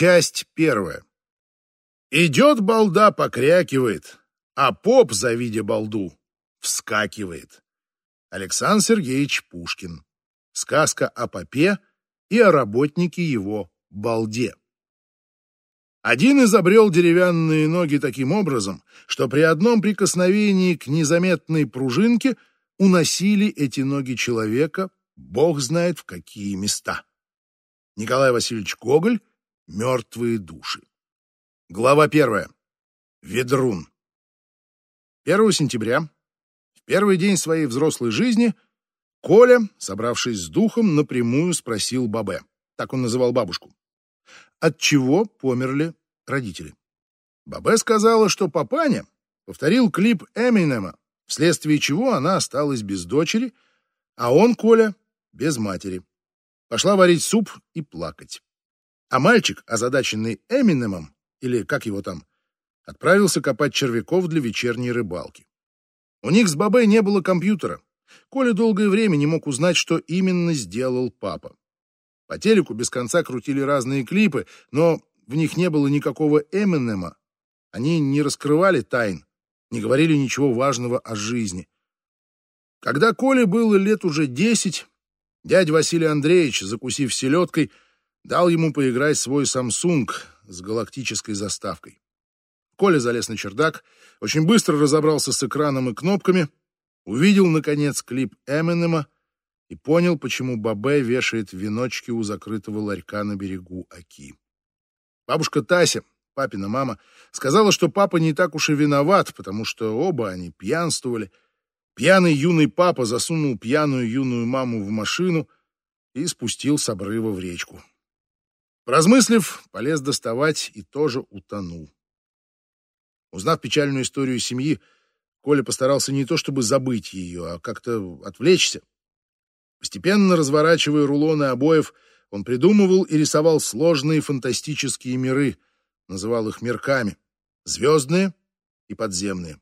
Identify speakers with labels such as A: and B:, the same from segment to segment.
A: Часть первая. Идет балда, покрякивает, а поп, завидя балду, вскакивает. Александр Сергеевич Пушкин. Сказка о попе и о работнике его балде. Один изобрел деревянные ноги таким образом, что при одном прикосновении к незаметной пружинке уносили эти ноги человека, бог знает в какие места. Николай Васильевич Гоголь «Мертвые души». Глава первая. Ведрун. 1 сентября, в первый день своей взрослой жизни, Коля, собравшись с духом, напрямую спросил Бабе, так он называл бабушку, от чего померли родители. Бабе сказала, что папаня повторил клип Эминема, вследствие чего она осталась без дочери, а он, Коля, без матери. Пошла варить суп и плакать. А мальчик, озадаченный Эминемом, или как его там, отправился копать червяков для вечерней рыбалки. У них с Бабой не было компьютера. Коля долгое время не мог узнать, что именно сделал папа. По телеку без конца крутили разные клипы, но в них не было никакого Эминема. Они не раскрывали тайн, не говорили ничего важного о жизни. Когда Коле было лет уже десять, дядя Василий Андреевич, закусив селедкой, дал ему поиграть свой Samsung с галактической заставкой. Коля залез на чердак, очень быстро разобрался с экраном и кнопками, увидел, наконец, клип Эминема и понял, почему Бабе вешает веночки у закрытого ларька на берегу Оки. Бабушка Тася, папина мама, сказала, что папа не так уж и виноват, потому что оба они пьянствовали. Пьяный юный папа засунул пьяную юную маму в машину и спустил с обрыва в речку. Поразмыслив, полез доставать и тоже утонул. Узнав печальную историю семьи, Коля постарался не то чтобы забыть ее, а как-то отвлечься. Постепенно разворачивая рулоны обоев, он придумывал и рисовал сложные фантастические миры, называл их мирками, звездные и подземные.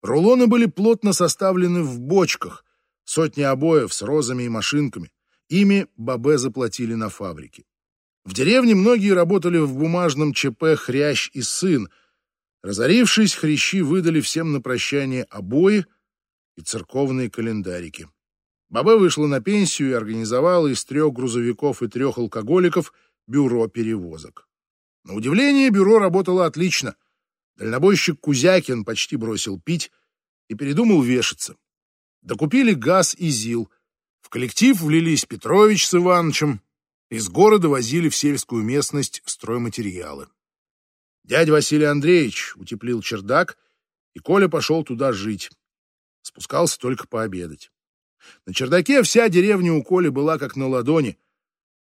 A: Рулоны были плотно составлены в бочках, сотни обоев с розами и машинками. Ими Бабе заплатили на фабрике. В деревне многие работали в бумажном ЧП «Хрящ и сын». Разорившись, хрящи выдали всем на прощание обои и церковные календарики. Баба вышла на пенсию и организовала из трех грузовиков и трех алкоголиков бюро перевозок. На удивление, бюро работало отлично. Дальнобойщик Кузякин почти бросил пить и передумал вешаться. Докупили газ и ЗИЛ. В коллектив влились Петрович с Иванычем, из города возили в сельскую местность стройматериалы. Дядя Василий Андреевич утеплил чердак, и Коля пошел туда жить. Спускался только пообедать. На чердаке вся деревня у Коли была как на ладони.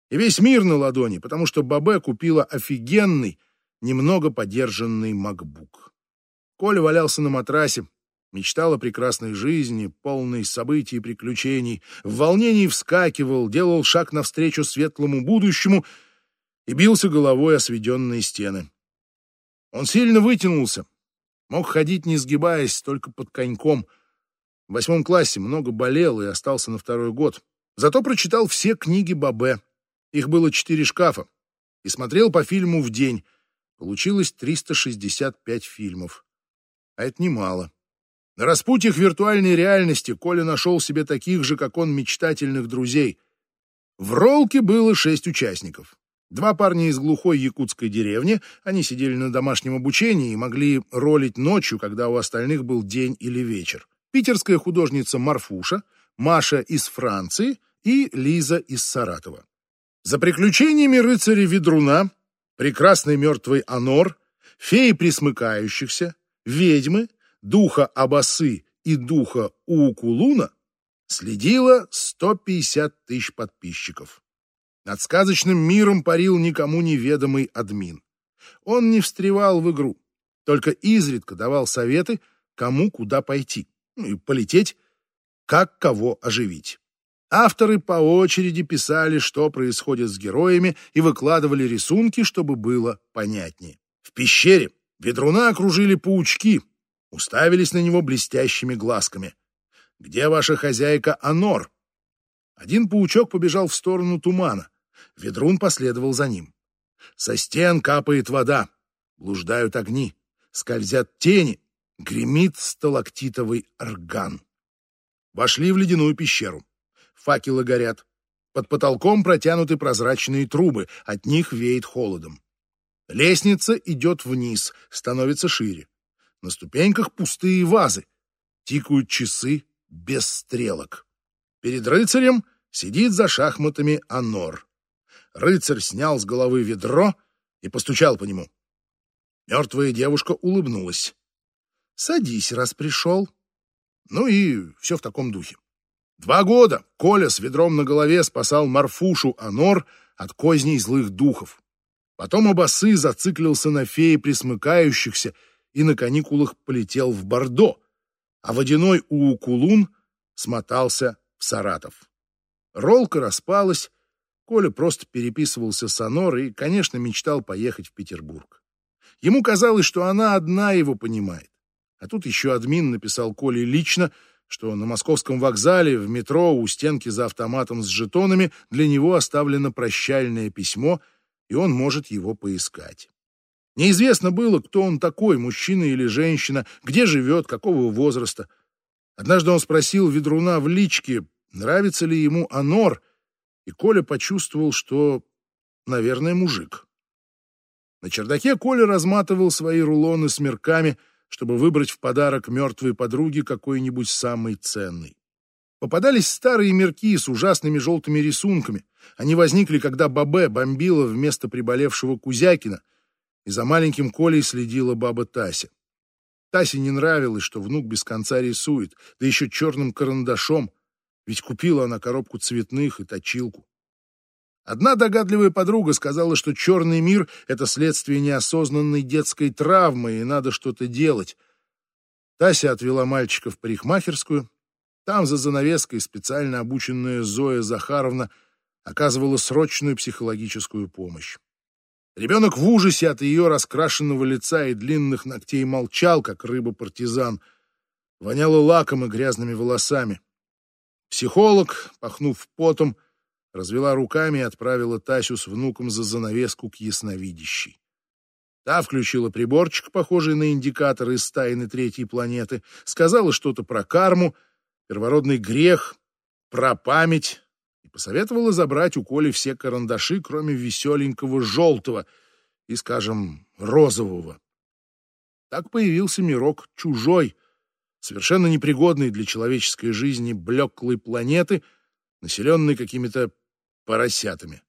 A: И весь мир на ладони, потому что Бабе купила офигенный, немного подержанный макбук. Коля валялся на матрасе, мечтал о прекрасной жизни, полной событий и приключений, в волнении вскакивал, делал шаг навстречу светлому будущему и бился головой о сведенные стены. Он сильно вытянулся, мог ходить не сгибаясь, только под коньком. В восьмом классе много болел и остался на второй год. Зато прочитал все книги Бабе. Их было четыре шкафа. И смотрел по фильму в день. Получилось 365 фильмов. А это немало. На распутьях виртуальной реальности Коля нашел себе таких же, как он, мечтательных друзей. В ролке было шесть участников. Два парня из глухой якутской деревни, они сидели на домашнем обучении и могли ролить ночью, когда у остальных был день или вечер. Питерская художница Марфуша, Маша из Франции и Лиза из Саратова. За приключениями рыцаря Ведруна, прекрасный мертвый Анор, феи присмыкающихся, ведьмы, духа Абасы и духа Уукулуна следило 150 тысяч подписчиков. Над сказочным миром парил никому неведомый админ. Он не встревал в игру, только изредка давал советы, кому куда пойти, ну и полететь, как кого оживить. Авторы по очереди писали, что происходит с героями, и выкладывали рисунки, чтобы было понятнее. В пещере ведруна окружили паучки, уставились на него блестящими глазками. «Где ваша хозяйка Анор?» Один паучок побежал в сторону тумана. Ведрун последовал за ним. Со стен капает вода, блуждают огни, скользят тени, гремит сталактитовый орган. Вошли в ледяную пещеру. Факелы горят. Под потолком протянуты прозрачные трубы, от них веет холодом. Лестница идет вниз, становится шире. На ступеньках пустые вазы. Тикают часы без стрелок. Перед рыцарем сидит за шахматами Анор. Рыцарь снял с головы ведро и постучал по нему. Мертвая девушка улыбнулась. «Садись, раз пришел». Ну и все в таком духе. Два года Коля с ведром на голове спасал Марфушу Анор от козней злых духов. Потом Абасы зациклился на фее присмыкающихся и на каникулах полетел в Бордо, а водяной Уукулун смотался в Саратов. Ролка распалась, Коля просто переписывался с Анор и, конечно, мечтал поехать в Петербург. Ему казалось, что она одна его понимает. А тут еще админ написал Коле лично, что на московском вокзале, в метро, у стенки за автоматом с жетонами для него оставлено прощальное письмо, и он может его поискать. Неизвестно было, кто он такой, мужчина или женщина, где живет, какого возраста. Однажды он спросил ведруна в личке, нравится ли ему Анор, и Коля почувствовал, что, наверное, мужик. На чердаке Коля разматывал свои рулоны с мерками, чтобы выбрать в подарок мертвой подруге какой-нибудь самый ценный. Попадались старые мерки с ужасными желтыми рисунками. Они возникли, когда Бабе бомбила вместо приболевшего Кузякина — и за маленьким Колей следила баба Тася. Тасе не нравилось, что внук без конца рисует, да еще черным карандашом, ведь купила она коробку цветных и точилку. Одна догадливая подруга сказала, что черный мир — это следствие неосознанной детской травмы, и надо что-то делать. Тася отвела мальчика в парикмахерскую. Там за занавеской специально обученная Зоя Захаровна оказывала срочную психологическую помощь. Ребенок в ужасе от ее раскрашенного лица и длинных ногтей молчал, как рыба-партизан. Воняло лаком и грязными волосами. Психолог, пахнув потом, развела руками и отправила Тасю с внуком за занавеску к ясновидящей. Та включила приборчик, похожий на индикатор из тайны третьей планеты, сказала что-то про карму, первородный грех, про память, посоветовала забрать у Коли все карандаши, кроме веселенького желтого и, скажем, розового. Так появился мирок чужой, совершенно непригодный для человеческой жизни блеклой планеты, населенной какими-то поросятами.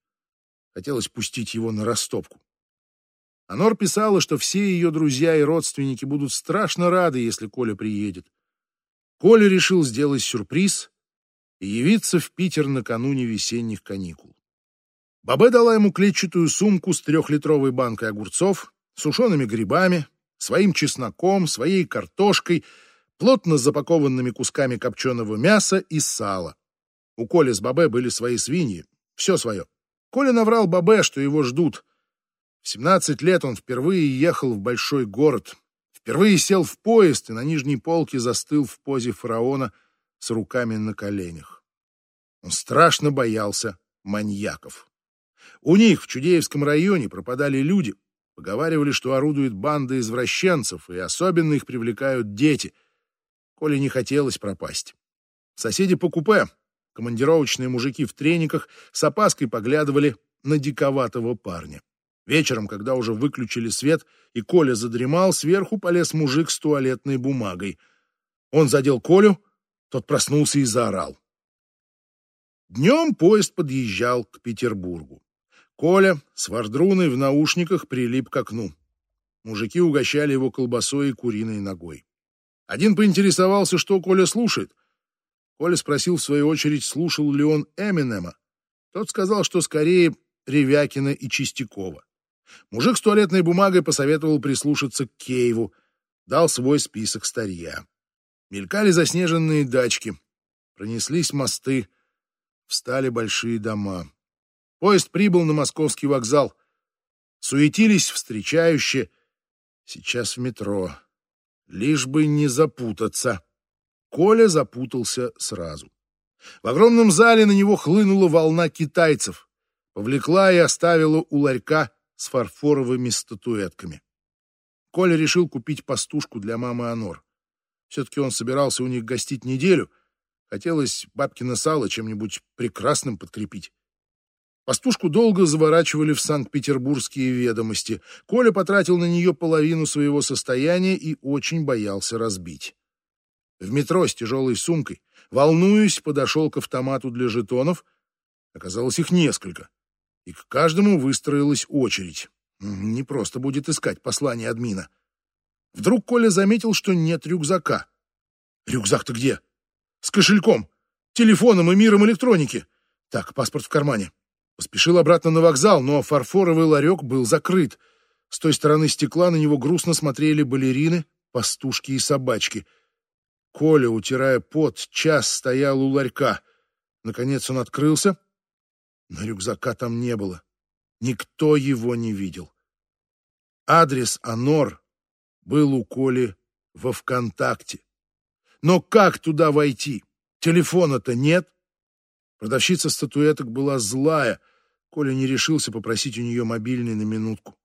A: Хотелось пустить его на растопку. Анор писала, что все ее друзья и родственники будут страшно рады, если Коля приедет. Коля решил сделать сюрприз и явиться в Питер накануне весенних каникул. Бабе дала ему клетчатую сумку с трехлитровой банкой огурцов, сушеными грибами, своим чесноком, своей картошкой, плотно запакованными кусками копченого мяса и сала. У Коли с Бабе были свои свиньи, все свое. Коля наврал Бабе, что его ждут. В 17 лет он впервые ехал в большой город, впервые сел в поезд и на нижней полке застыл в позе фараона — с руками на коленях. Он страшно боялся маньяков. У них в Чудеевском районе пропадали люди, поговаривали, что орудует банда извращенцев, и особенно их привлекают дети. Коле не хотелось пропасть. Соседи по купе, командировочные мужики в трениках, с опаской поглядывали на диковатого парня. Вечером, когда уже выключили свет, и Коля задремал, сверху полез мужик с туалетной бумагой. Он задел Колю, тот проснулся и заорал. Днем поезд подъезжал к Петербургу. Коля с вардруной в наушниках прилип к окну. Мужики угощали его колбасой и куриной ногой. Один поинтересовался, что Коля слушает. Коля спросил в свою очередь, слушал ли он Эминема. Тот сказал, что скорее Ревякина и Чистякова. Мужик с туалетной бумагой посоветовал прислушаться к Кейву, дал свой список старья. Мелькали заснеженные дачки, пронеслись мосты, встали большие дома. Поезд прибыл на московский вокзал. Суетились встречающие. Сейчас в метро. Лишь бы не запутаться. Коля запутался сразу. В огромном зале на него хлынула волна китайцев. Повлекла и оставила у ларька с фарфоровыми статуэтками. Коля решил купить пастушку для мамы Анор. Все-таки он собирался у них гостить неделю. Хотелось бабкино сало чем-нибудь прекрасным подкрепить. Пастушку долго заворачивали в Санкт-Петербургские ведомости. Коля потратил на нее половину своего состояния и очень боялся разбить. В метро с тяжелой сумкой, волнуясь, подошел к автомату для жетонов. Оказалось, их несколько. И к каждому выстроилась очередь. Не просто будет искать послание админа. Вдруг Коля заметил, что нет рюкзака. Рюкзак-то где? С кошельком, телефоном и миром электроники. Так, паспорт в кармане. Поспешил обратно на вокзал, но фарфоровый ларек был закрыт. С той стороны стекла на него грустно смотрели балерины, пастушки и собачки. Коля, утирая пот, час стоял у ларька. Наконец он открылся, но рюкзака там не было. Никто его не видел. Адрес Анор был у Коли во ВКонтакте. Но как туда войти? Телефона-то нет. Продавщица статуэток была злая. Коля не решился попросить у нее мобильный на минутку.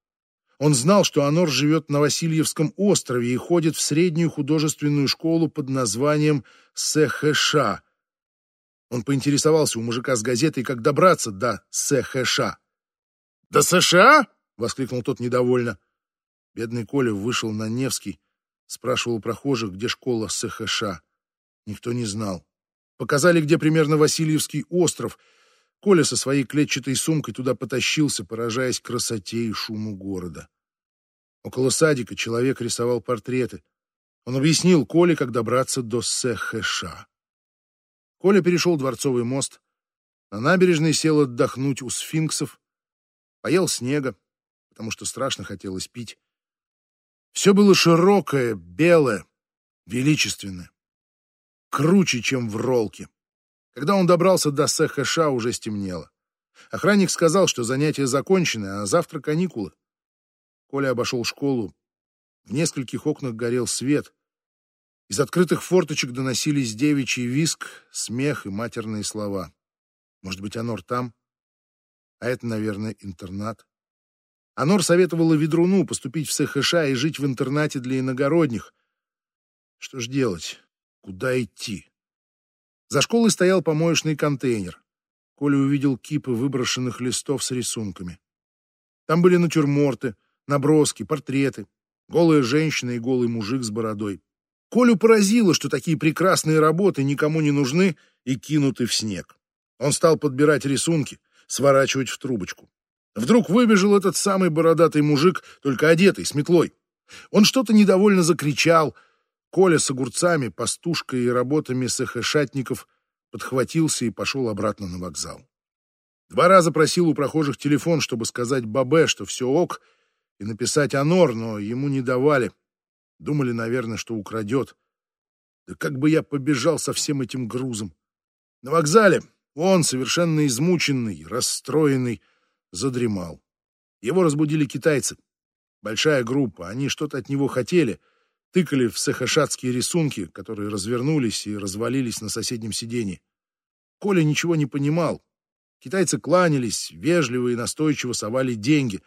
A: Он знал, что Анор живет на Васильевском острове и ходит в среднюю художественную школу под названием СХШ. Он поинтересовался у мужика с газетой, как добраться до СХШ. «До США?» — воскликнул тот недовольно. Бедный Коля вышел на Невский, спрашивал прохожих, где школа СХШ. Никто не знал. Показали, где примерно Васильевский остров. Коля со своей клетчатой сумкой туда потащился, поражаясь красоте и шуму города. Около садика человек рисовал портреты. Он объяснил Коле, как добраться до СХШ. Коля перешел Дворцовый мост, на набережной сел отдохнуть у сфинксов, поел снега, потому что страшно хотелось пить. Все было широкое, белое, величественное круче, чем в ролке. Когда он добрался до СХШ, уже стемнело. Охранник сказал, что занятия закончены, а завтра каникулы. Коля обошел школу. В нескольких окнах горел свет. Из открытых форточек доносились девичий виск, смех и матерные слова. Может быть, Анор там? А это, наверное, интернат. Анор советовала Ведруну поступить в СХШ и жить в интернате для иногородних. Что ж делать? Куда идти? За школой стоял помоечный контейнер. Коля увидел кипы выброшенных листов с рисунками. Там были натюрморты, наброски, портреты, голая женщина и голый мужик с бородой. Колю поразило, что такие прекрасные работы никому не нужны и кинуты в снег. Он стал подбирать рисунки, сворачивать в трубочку. Вдруг выбежал этот самый бородатый мужик, только одетый, с метлой. Он что-то недовольно закричал — Коля с огурцами, пастушкой и работами сэхэшатников подхватился и пошел обратно на вокзал. Два раза просил у прохожих телефон, чтобы сказать Бабе, что все ок, и написать Анор, но ему не давали. Думали, наверное, что украдет. Да как бы я побежал со всем этим грузом. На вокзале он, совершенно измученный, расстроенный, задремал. Его разбудили китайцы. Большая группа, они что-то от него хотели — тыкали в сахашатские рисунки, которые развернулись и развалились на соседнем сиденье. Коля ничего не понимал. Китайцы кланялись, вежливо и настойчиво совали деньги.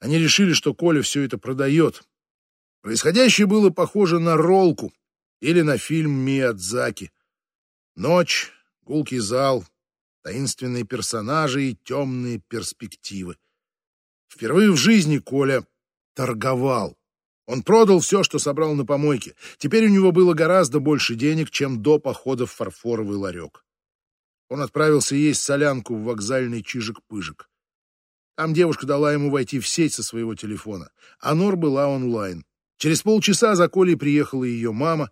A: Они решили, что Коля все это продает. Происходящее было похоже на ролку или на фильм Миядзаки. Ночь, гулкий зал, таинственные персонажи и темные перспективы. Впервые в жизни Коля торговал. Он продал все, что собрал на помойке. Теперь у него было гораздо больше денег, чем до похода в фарфоровый ларек. Он отправился есть солянку в вокзальный чижик-пыжик. Там девушка дала ему войти в сеть со своего телефона, а Нор была онлайн. Через полчаса за Колей приехала ее мама.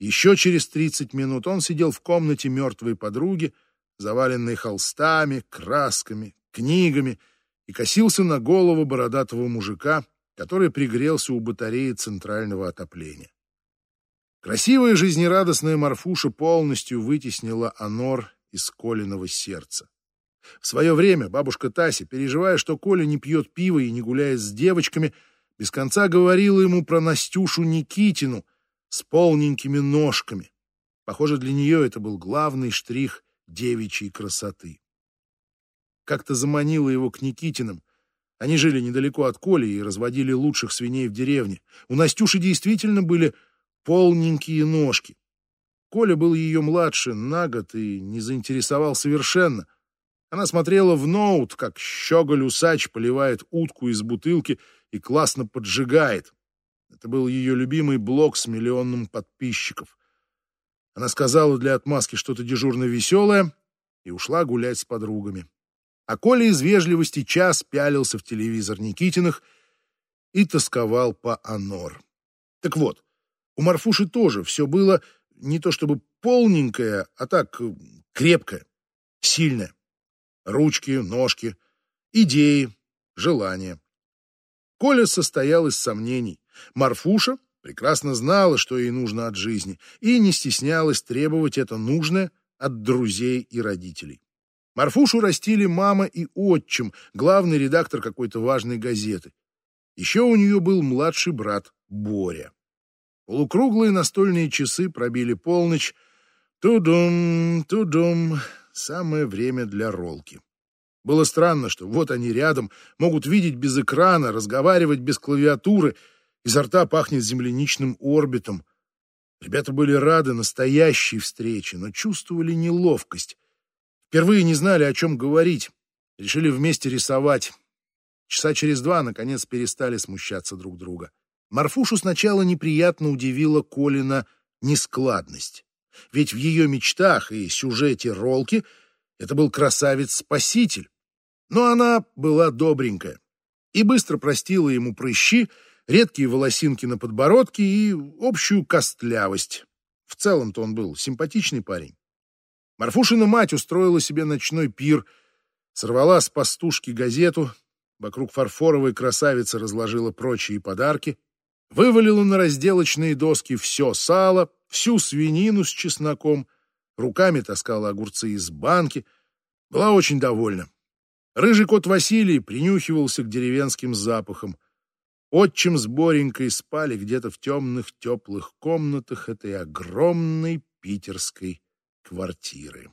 A: Еще через 30 минут он сидел в комнате мертвой подруги, заваленной холстами, красками, книгами, и косился на голову бородатого мужика, который пригрелся у батареи центрального отопления. Красивая жизнерадостная Марфуша полностью вытеснила Анор из Колиного сердца. В свое время бабушка Тася, переживая, что Коля не пьет пиво и не гуляет с девочками, без конца говорила ему про Настюшу Никитину с полненькими ножками. Похоже, для нее это был главный штрих девичьей красоты. Как-то заманила его к Никитиным, Они жили недалеко от Коли и разводили лучших свиней в деревне. У Настюши действительно были полненькие ножки. Коля был ее младше на год и не заинтересовал совершенно. Она смотрела в ноут, как щеголь-усач поливает утку из бутылки и классно поджигает. Это был ее любимый блог с миллионом подписчиков. Она сказала для отмазки что-то дежурно веселое и ушла гулять с подругами. А Коля из вежливости час пялился в телевизор Никитиных и тосковал по Анор. Так вот, у Марфуши тоже все было не то чтобы полненькое, а так э, крепкое, сильное. Ручки, ножки, идеи, желания. Коля состоял из сомнений. Марфуша прекрасно знала, что ей нужно от жизни, и не стеснялась требовать это нужное от друзей и родителей. Марфушу растили мама и отчим, главный редактор какой-то важной газеты. Еще у нее был младший брат Боря. Полукруглые настольные часы пробили полночь. Тудум, тудум, самое время для ролки. Было странно, что вот они рядом, могут видеть без экрана, разговаривать без клавиатуры, изо рта пахнет земляничным орбитом. Ребята были рады настоящей встрече, но чувствовали неловкость. Впервые не знали, о чем говорить. Решили вместе рисовать. Часа через два, наконец, перестали смущаться друг друга. Марфушу сначала неприятно удивила Колина нескладность. Ведь в ее мечтах и сюжете ролки это был красавец-спаситель. Но она была добренькая и быстро простила ему прыщи, редкие волосинки на подбородке и общую костлявость. В целом-то он был симпатичный парень. Марфушина мать устроила себе ночной пир, сорвала с пастушки газету, вокруг фарфоровой красавицы разложила прочие подарки, Вывалила на разделочные доски все сало, всю свинину с чесноком, руками таскала огурцы из банки, была очень довольна. Рыжий кот Василий принюхивался к деревенским запахам. Отчим с Боренькой спали где-то в темных теплых комнатах этой огромной питерской квартиры.